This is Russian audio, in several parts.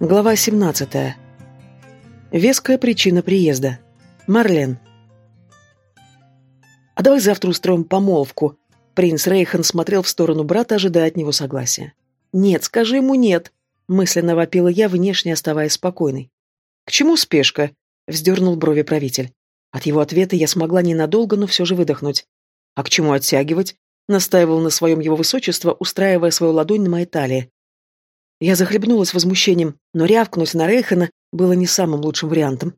Глава 17. Веская причина приезда. Марлен. «А давай завтра устроим помолвку». Принц Рейхан смотрел в сторону брата, ожидая от него согласия. «Нет, скажи ему нет», — мысленно вопила я, внешне оставаясь спокойной. «К чему спешка?» — вздернул брови правитель. От его ответа я смогла ненадолго, но все же выдохнуть. «А к чему оттягивать?» — настаивал на своем его высочество, устраивая свою ладонь на моей талии. Я захлебнулась возмущением, но рявкнуть на Рейхана было не самым лучшим вариантом.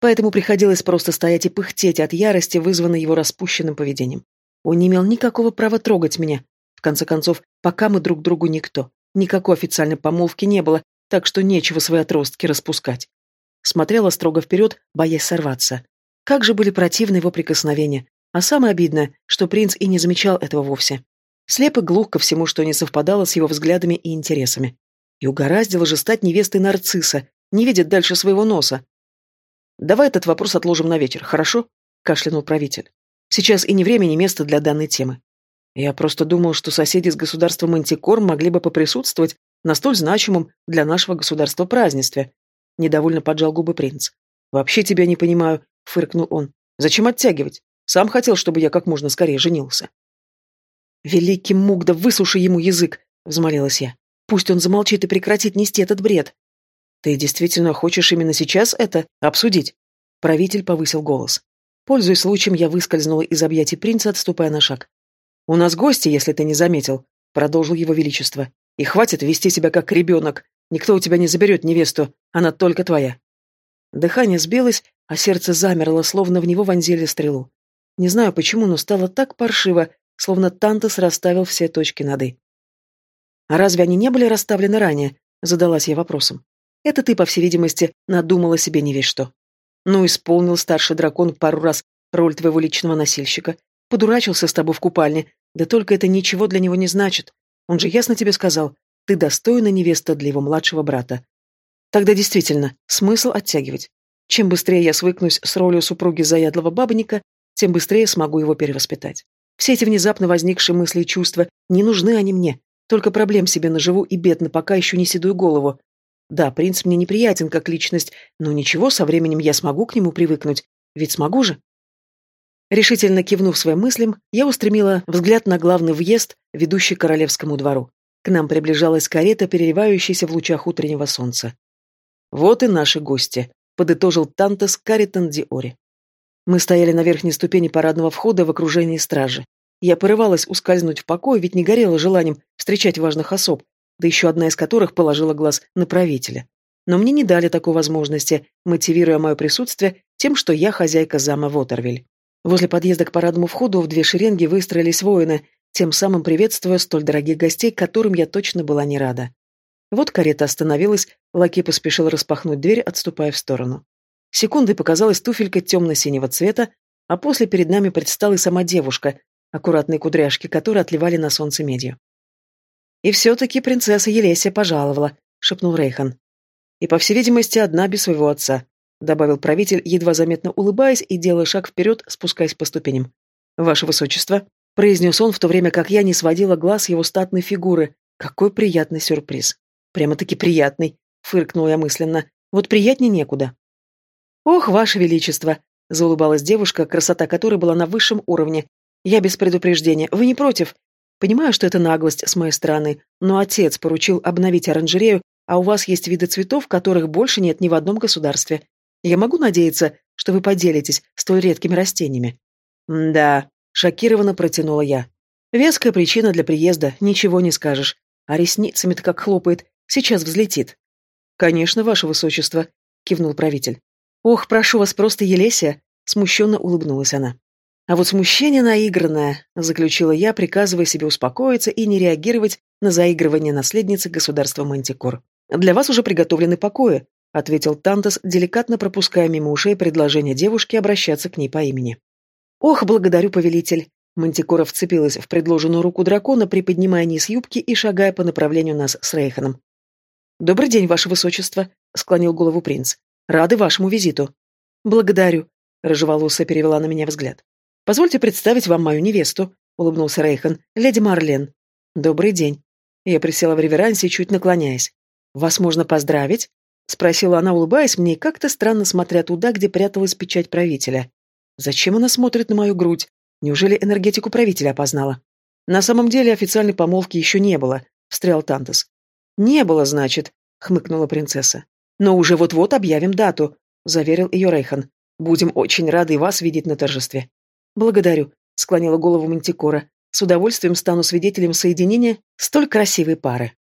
Поэтому приходилось просто стоять и пыхтеть от ярости, вызванной его распущенным поведением. Он не имел никакого права трогать меня. В конце концов, пока мы друг другу никто. Никакой официальной помолвки не было, так что нечего свои отростки распускать. Смотрела строго вперед, боясь сорваться. Как же были противны его прикосновения. А самое обидное, что принц и не замечал этого вовсе. Слеп и глух ко всему, что не совпадало с его взглядами и интересами. И угораздило же стать невестой нарцисса, не видит дальше своего носа. «Давай этот вопрос отложим на вечер, хорошо?» — кашлянул правитель. «Сейчас и не время, ни место для данной темы. Я просто думал, что соседи с государством Мантикор могли бы поприсутствовать на столь значимом для нашего государства празднестве». Недовольно поджал губы принц. «Вообще тебя не понимаю», — фыркнул он. «Зачем оттягивать? Сам хотел, чтобы я как можно скорее женился». «Великий Мугда, высуши ему язык!» — взмолилась я. Пусть он замолчит и прекратит нести этот бред. Ты действительно хочешь именно сейчас это обсудить? Правитель повысил голос. Пользуясь случаем, я выскользнула из объятий принца, отступая на шаг. «У нас гости, если ты не заметил», — продолжил его величество. «И хватит вести себя как ребенок. Никто у тебя не заберет невесту, она только твоя». Дыхание сбилось, а сердце замерло, словно в него вонзили стрелу. Не знаю почему, но стало так паршиво, словно Тантос расставил все точки над «и». А разве они не были расставлены ранее? Задалась я вопросом. Это ты, по всей видимости, надумала себе не весь что. Ну, исполнил старший дракон пару раз роль твоего личного носильщика. Подурачился с тобой в купальне. Да только это ничего для него не значит. Он же ясно тебе сказал, ты достойна невеста для его младшего брата. Тогда действительно, смысл оттягивать. Чем быстрее я свыкнусь с ролью супруги заядлого бабника, тем быстрее смогу его перевоспитать. Все эти внезапно возникшие мысли и чувства, не нужны они мне. Только проблем себе наживу и бедно, пока еще не седую голову. Да, принц мне неприятен как личность, но ничего, со временем я смогу к нему привыкнуть. Ведь смогу же. Решительно кивнув своим мыслям, я устремила взгляд на главный въезд, ведущий к королевскому двору. К нам приближалась карета, переливающаяся в лучах утреннего солнца. «Вот и наши гости», — подытожил Тантес Каритон Диори. Мы стояли на верхней ступени парадного входа в окружении стражи. Я порывалась ускользнуть в покой, ведь не горела желанием встречать важных особ, да еще одна из которых положила глаз на правителя. Но мне не дали такой возможности, мотивируя мое присутствие тем, что я хозяйка зама Вотервиль. Возле подъезда к парадному входу в две шеренги выстроились воины, тем самым приветствуя столь дорогих гостей, которым я точно была не рада. Вот карета остановилась, лаки поспешил распахнуть дверь, отступая в сторону. Секунды показалась туфелька темно-синего цвета, а после перед нами предстала и сама девушка, аккуратные кудряшки, которые отливали на солнце медью. «И все-таки принцесса Елесия пожаловала», — шепнул Рейхан. «И, по всей видимости, одна без своего отца», — добавил правитель, едва заметно улыбаясь и делая шаг вперед, спускаясь по ступеням. «Ваше высочество», — произнес он, в то время как я не сводила глаз его статной фигуры. «Какой приятный сюрприз!» «Прямо-таки приятный», — фыркнул я мысленно. «Вот приятнее некуда». «Ох, ваше величество!» — заулыбалась девушка, красота которой была на высшем уровне, я без предупреждения. Вы не против? Понимаю, что это наглость с моей стороны, но отец поручил обновить оранжерею, а у вас есть виды цветов, которых больше нет ни в одном государстве. Я могу надеяться, что вы поделитесь столь редкими растениями?» «Да», — шокированно протянула я. «Веская причина для приезда, ничего не скажешь. А ресницами-то как хлопает, сейчас взлетит». «Конечно, ваше высочество», — кивнул правитель. «Ох, прошу вас, просто Елесия», — смущенно улыбнулась она. А вот смущение наигранное, заключила я, приказывая себе успокоиться и не реагировать на заигрывание наследницы государства Мантикор. Для вас уже приготовлены покои, ответил Тантас, деликатно пропуская мимо ушей предложение девушки обращаться к ней по имени. Ох, благодарю, повелитель. Мантикора вцепилась в предложенную руку дракона, приподнимая низ юбки и шагая по направлению нас с Рейханом. «Добрый день, ваше высочество», — склонил голову принц. «Рады вашему визиту». «Благодарю», — рыжеволосая перевела на меня взгляд. «Позвольте представить вам мою невесту», — улыбнулся Рейхан, — «леди Марлен». «Добрый день». Я присела в реверансе, чуть наклоняясь. «Вас можно поздравить?» — спросила она, улыбаясь мне, как-то странно смотря туда, где пряталась печать правителя. «Зачем она смотрит на мою грудь? Неужели энергетику правителя опознала?» «На самом деле официальной помолвки еще не было», — встрял Тантас. «Не было, значит», — хмыкнула принцесса. «Но уже вот-вот объявим дату», — заверил ее Рейхан. «Будем очень рады вас видеть на торжестве». «Благодарю», — склонила голову Мантикора. «С удовольствием стану свидетелем соединения столь красивой пары».